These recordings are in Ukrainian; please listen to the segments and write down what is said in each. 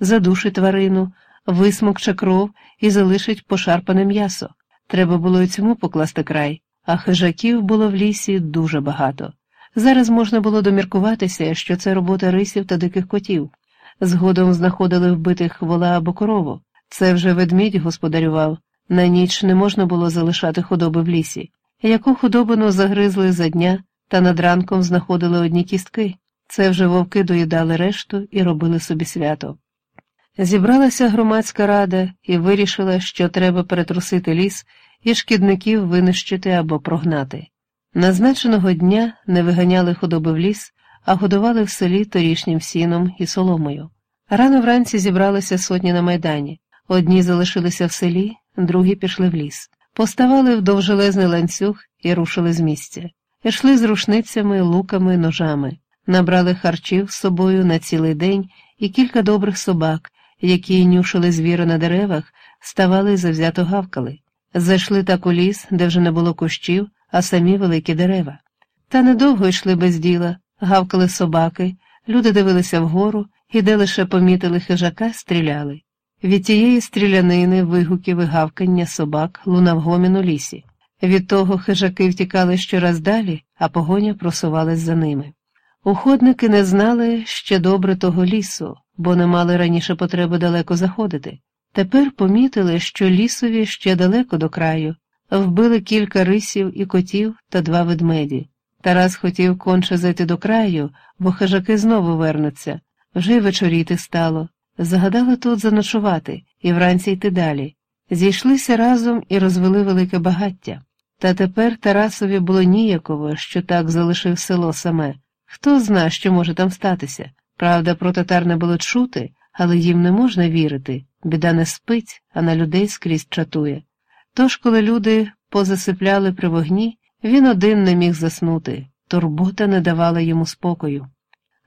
задушить тварину, висмокче кров і залишить пошарпане м'ясо. Треба було й цьому покласти край, а хижаків було в лісі дуже багато. Зараз можна було доміркуватися, що це робота рисів та диких котів. Згодом знаходили вбитих вола або корову. Це вже ведмідь господарював. На ніч не можна було залишати худоби в лісі. Яку худобину загризли за дня та над ранком знаходили одні кістки. Це вже вовки доїдали решту і робили собі свято. Зібралася громадська рада і вирішила, що треба перетрусити ліс і шкідників винищити або прогнати. Назначеного дня не виганяли худоби в ліс, а годували в селі торішнім сіном і соломою. Рано вранці зібралися сотні на майдані. Одні залишилися в селі, другі пішли в ліс. Поставали в довжелезний ланцюг і рушили з місця. Ішли з рушницями, луками, ножами, набрали харчів з собою на цілий день і кілька добрих собак, які нюшили звіри на деревах, ставали і завзято гавкали. Зайшли так у ліс, де вже не було кущів, а самі великі дерева. Та недовго йшли без діла, гавкали собаки, люди дивилися вгору і де лише помітили хижака, стріляли. Від тієї стрілянини, вигуків і гавкання собак лунав гомін у лісі. Від того хижаки втікали щораз далі, а погоня просувалась за ними. Уходники не знали ще добре того лісу, бо не мали раніше потреби далеко заходити. Тепер помітили, що лісові ще далеко до краю, вбили кілька рисів і котів та два ведмеді. Тарас хотів конче зайти до краю, бо хижаки знову вернуться. Вже й вечоріти стало. Загадали тут заночувати і вранці йти далі. Зійшлися разом і розвели велике багаття. Та тепер Тарасові було ніяково, що так залишив село саме. Хто зна, що може там статися. Правда, про татар не було чути, але їм не можна вірити. Біда не спить, а на людей скрізь чатує. Тож, коли люди позасипляли при вогні, він один не міг заснути, турбота не давала йому спокою.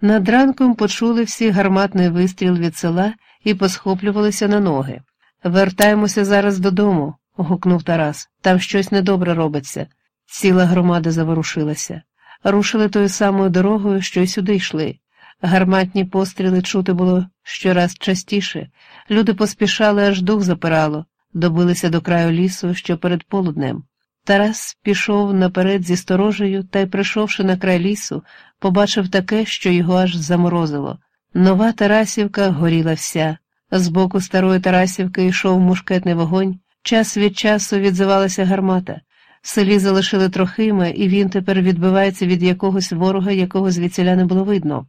Над ранком почули всі гарматний вистріл від села і посхоплювалися на ноги. Вертаємося зараз додому, гукнув Тарас. Там щось недобре робиться. Ціла громада заворушилася. Рушили тою самою дорогою, що й сюди йшли. Гарматні постріли чути було щораз частіше. Люди поспішали, аж дух запирало, добилися до краю лісу, що перед полуднем. Тарас пішов наперед зі сторожею та й, прийшовши на край лісу, побачив таке, що його аж заморозило. Нова Тарасівка горіла вся. З боку старої Тарасівки йшов мушкетний вогонь, час від часу відзивалася гармата. Селі залишили трохима, і він тепер відбивається від якогось ворога, якого звідсіля не було видно.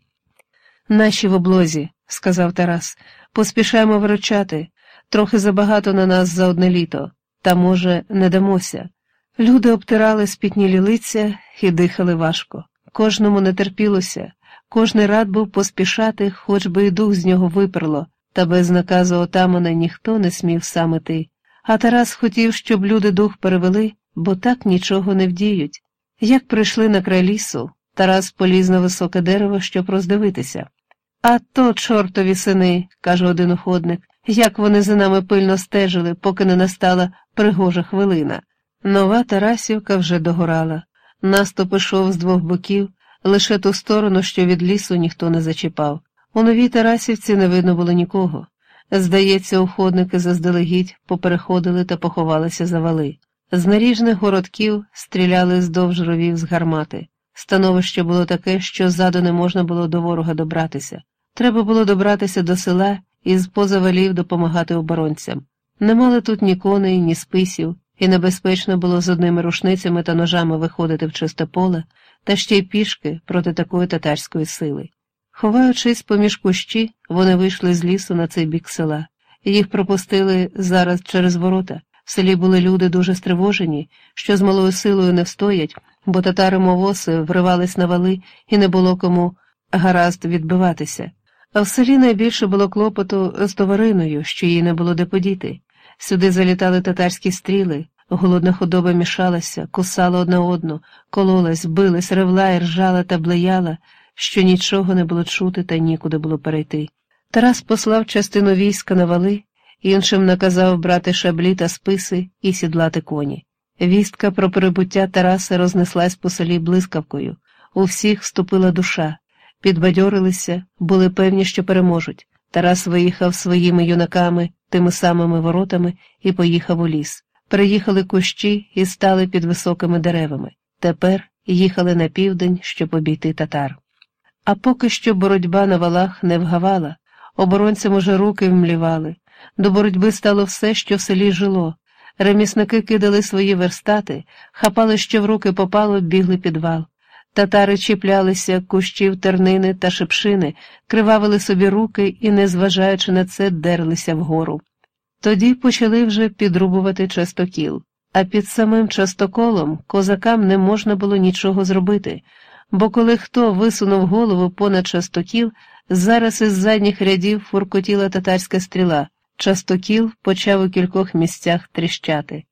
Наші в облозі, сказав Тарас, поспішаємо виручати. Трохи забагато на нас за одне літо, та, може, не дамося. Люди обтирали спітнілі лиця і дихали важко. Кожному не терпілося, кожний рад був поспішати, хоч би і дух з нього виперло, та без наказу отамана ніхто не смів сам іти. А Тарас хотів, щоб люди дух перевели, бо так нічого не вдіють. Як прийшли на край лісу, Тарас поліз на високе дерево, щоб роздивитися. А то, чортові сини, каже один уходник, як вони за нами пильно стежили, поки не настала пригожа хвилина. Нова Тарасівка вже догорала. Наступ ішов з двох боків, лише ту сторону, що від лісу ніхто не зачіпав. У новій Тарасівці не видно було нікого. Здається, уходники заздалегідь попереходили та поховалися за вали. З наріжних городків стріляли здовж ровів з гармати. Становище було таке, що ззаду не можна було до ворога добратися. Треба було добратися до села і з поза валів допомагати оборонцям. Не мали тут ні коней, ні списів, і небезпечно було з одними рушницями та ножами виходити в чисте поле, та ще й пішки проти такої татарської сили. Ховаючись поміж кущі, вони вийшли з лісу на цей бік села. Їх пропустили зараз через ворота. В селі були люди дуже стривожені, що з малою силою не встоять, бо татари мовоси вривались на вали і не було кому гаразд відбиватися. А в селі найбільше було клопоту з товариною, що їй не було де подіти. Сюди залітали татарські стріли, голодна худоба мішалася, кусала одна одну, кололась, билась, ревла і ржала та блеяла, що нічого не було чути та нікуди було перейти. Тарас послав частину війська на вали, іншим наказав брати шаблі та списи і сідлати коні. Вістка про прибуття Тараса рознеслась по селі блискавкою, у всіх вступила душа, підбадьорилися, були певні, що переможуть. Тарас виїхав своїми юнаками тими самими воротами і поїхав у ліс. Приїхали кущі і стали під високими деревами. Тепер їхали на південь, щоб обійти татар. А поки що боротьба на валах не вгавала, оборонцям уже руки вмлівали. До боротьби стало все, що в селі жило. Ремісники кидали свої верстати, хапали, що в руки попало, бігли під вал. Татари чіплялися кущів тернини та шипшини, кривавили собі руки і, незважаючи на це, дерлися вгору. Тоді почали вже підрубувати частокіл, а під самим частоколом козакам не можна було нічого зробити, бо коли хто висунув голову понад частокіл, зараз із задніх рядів фуркотіла татарська стріла, частокіл почав у кількох місцях тріщати.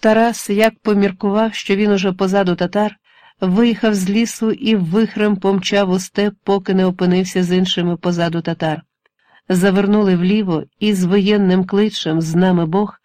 Тарас як поміркував, що він уже позаду татар, виїхав з лісу і вихрем помчав у степ, поки не опинився з іншими позаду татар. Завернули вліво і з воєнним кличем з нами Бог